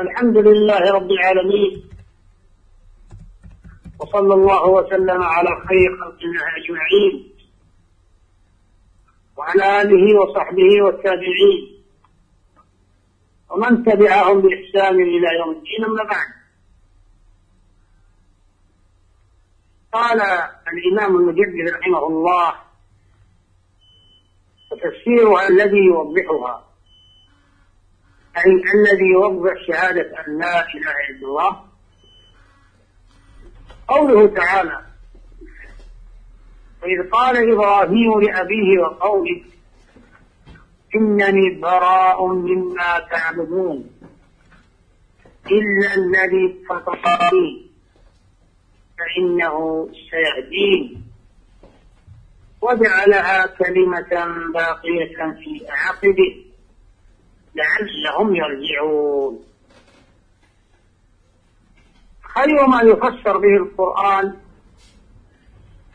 الحمد لله رب العالمين. وصلى الله وسلم على خير خلق الله أجمعين. وعلى آله وصحبه والتابعين. ومن تبعهم بإحسان إلى يوم الدين أما بعد. قال الإمام المجدد رحمه الله وتفسيرها الذي يوضحها أي الذي يوضح شهادة أن لا إله إلا الله. قوله تعالى وإذ قال إبراهيم لأبيه وقومه إنني براء مما تعبدون إلا الذي فطرني فإنه سيهدين. وجعلها كلمة باقية في عقبه. لعلهم يرجعون. خير ما يفسر به القرآن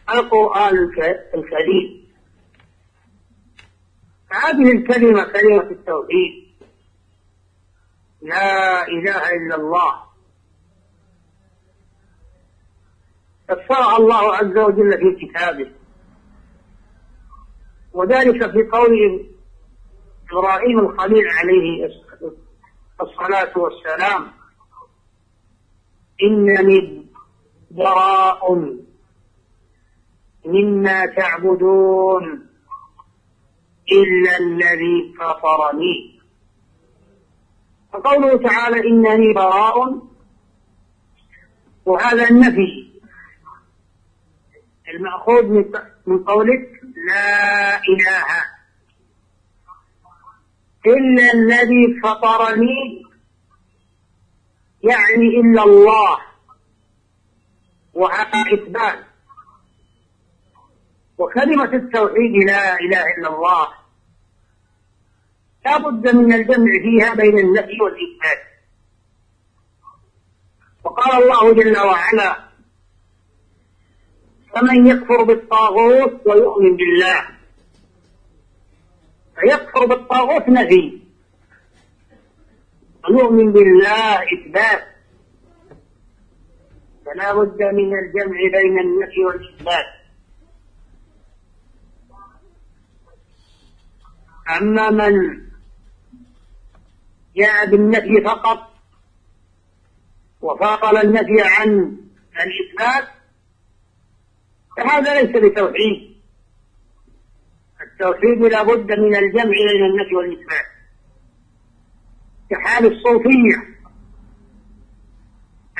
القرآن الكريم. هذه الكلمة كلمة التوحيد. لا إله إلا الله. فسرها الله عز وجل في كتابه. وذلك في قوله إبراهيم الخليل عليه الصلاة والسلام إنني براء مما تعبدون إلا الذي فطرني. فقوله تعالى إنني براء وهذا النفي المأخوذ من قولك لا إله إلا الذي فطرني يعني إلا الله وهذا إثبات. وكلمة التوحيد لا إله إلا الله لا بد من الجمع فيها بين النفي والإثبات. وقال الله جل وعلا فمن يكفر بالطاغوت ويؤمن بالله فيكفر بالطاغوت نفي ويؤمن بالله إثبات. فلا بد من الجمع بين النفي والإثبات. أما من جاء بالنفي فقط وفاقل النفي عن الإثبات فهذا ليس بتوحيد. التوحيد لا بد من الجمع بين النفي والإثبات كحال الصوفية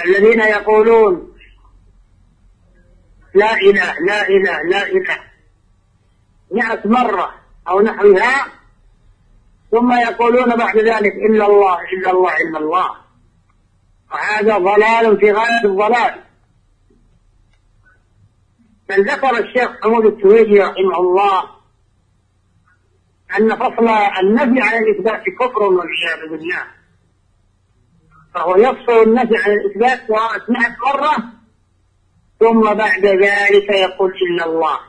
الذين يقولون لا إله لا إله لا إله مئة مرة أو نحوها ثم يقولون بعد ذلك إلا الله إلا الله إلا الله. وهذا ضلال في غاية الضلال. بل ذكر الشيخ حمود التويجي رحمه الله أن فصل النفي عن الإثبات كفر والعياذ بالله. فهو يفصل النفي عن الإثبات مئة مرة ثم بعد ذلك يقول إلا الله.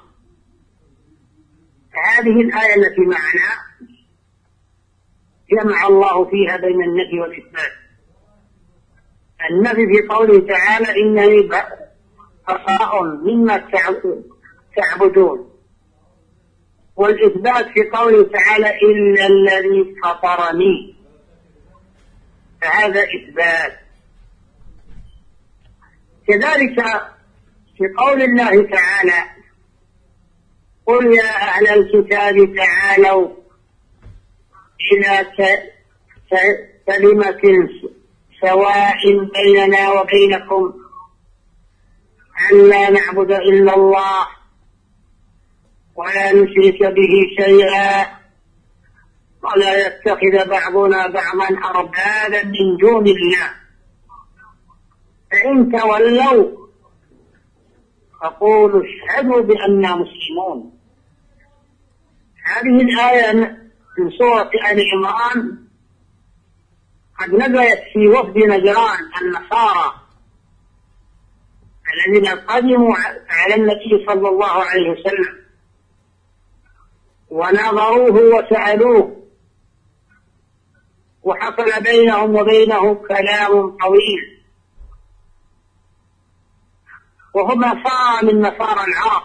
هذه الآية التي معنا جمع الله فيها بين النفي والإثبات. النفي في قوله تعالى إنني براء مما تعبدون. والإثبات في قوله تعالى إلا الذي فطرني. فهذا إثبات. كذلك في قول الله تعالى قل يا أهل الكتاب تعالوا إلى كلمة سواء بيننا وبينكم أن لا نعبد إلا الله ولا نشرك به شيئا ولا يتخذ بعضنا بعضا أربابا من دون الله. فإن تولوا فقولوا اشهدوا بأننا مسلمون. هذه الآية من سورة آل عمران. قد نزلت في وفد نجران النصارى الذين قدموا على النبي صلى الله عليه وسلم. ونظروه وسألوه. وحصل بينهم وبينه كلام طويل. وهما صار من نصارى العرب.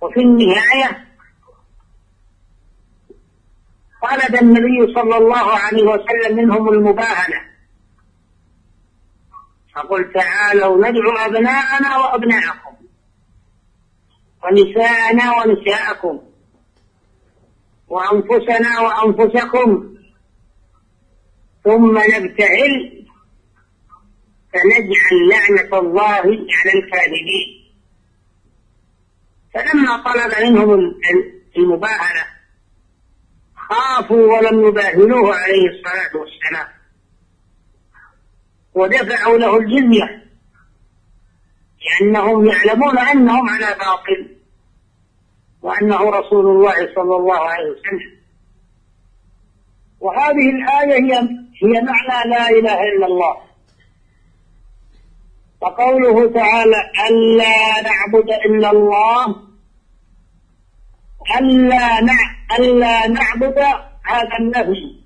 وفي النهاية طلب النبي صلى الله عليه وسلم منهم المباهلة. فقل تعالوا ندعو أبناءنا وأبناءكم. ونساءنا ونساءكم. وأنفسنا وأنفسكم. ثم نبتهل فنجعل لعنة الله على الكاذبين. فلما طلب منهم المباهلة خافوا ولم يباهلوه عليه الصلاة والسلام. ودفعوا له الجزية. لأنهم يعلمون أنهم على باطل وأنه رسول الله صلى الله عليه وسلم. وهذه الآية هي هي معنى لا إله إلا الله. وقوله تعالى ألا نعبد إلا الله. ألا ألا نعبد هذا النفي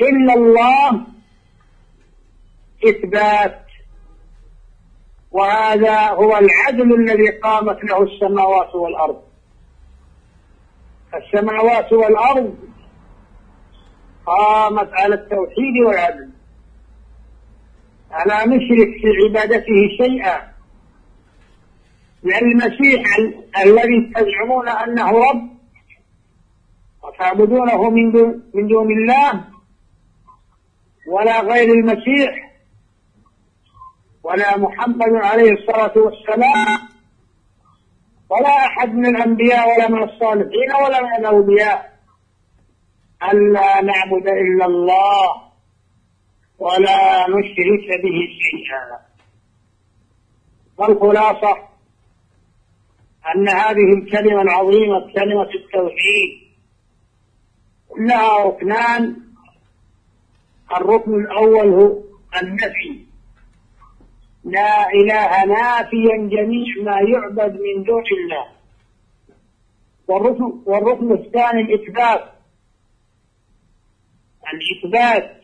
إلا الله. إثبات وهذا هو العدل الذي قامت له السماوات والأرض. السماوات والأرض قامت على التوحيد والعدل. ألا نشرك في عبادته شيئا. لأن المسيح الذي تزعمون أنه رب وتعبدونه من دون, من دون الله ولا غير المسيح ولا محمد عليه الصلاة والسلام. ولا أحد من الأنبياء ولا من الصالحين ولا من الأولياء ألا نعبد إلا الله ولا نشرك به شيئا. والخلاصة أن هذه الكلمة العظيمة كلمة التوحيد لها ركنان. الركن الأول هو النفي. لا إله نافيا جميع ما يعبد من دون الله. والركن, والركن الثاني الإثبات. الإثبات.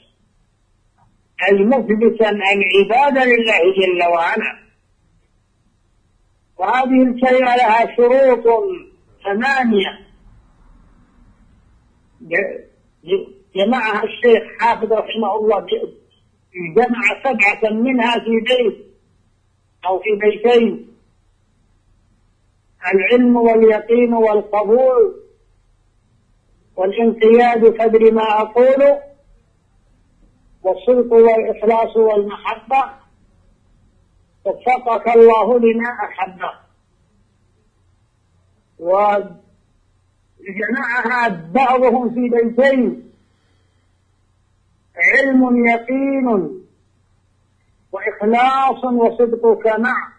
المثبتا العبادة لله جل وعلا. وهذه الكلمة لها شروط ثمانية. جمعها الشيخ حافظ رحمه الله جمع سبعة منها في بيت أو في بيتين. العلم واليقين والقبول والانقياد فدر ما أقول والصدق والإخلاص والمحبة. وفقك الله لما أحبه وجمعها بعضهم في بيتين. علم يقين وإخلاص وصدقك مع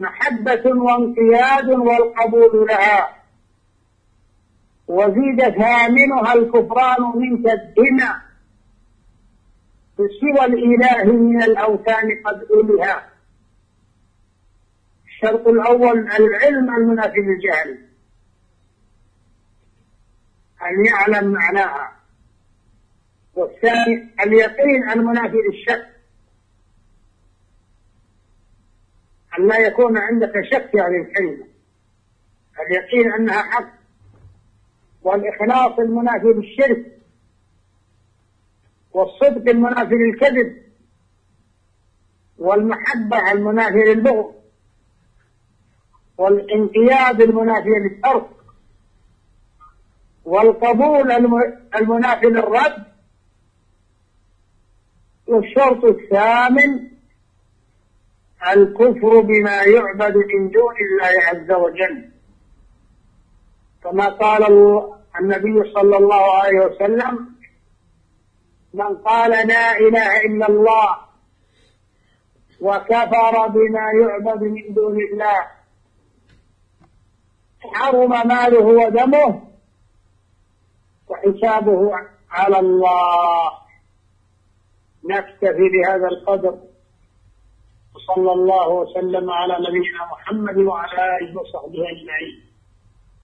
محبة وانقياد والقبول لها وزيد ثامنها الكفران منك الدماء سوى الإله من الأوثان قد أولها الشرط الأول العلم المنافي للجهل. أن يعلم معناها. والثاني اليقين المنافي للشك. أن لا يكون عندك شك في هذه الكلمة. اليقين أنها حق. والإخلاص المنافي للشرك. والصدق المنافي للكذب. والمحبة المنافي للبغض. والانقياد المنافي للترك. والقبول المنافي للرد. والشرط الثامن الكفر بما يعبد من دون الله عز وجل. كما قال النبي صلى الله عليه وسلم من قال لا إله إلا الله وكفر بما يعبد من دون الله حرم ماله ودمه وحسابه على الله. نكتفي بهذا القدر. وصلى الله وسلم على نبينا محمد وعلى آله وصحبه أجمعين.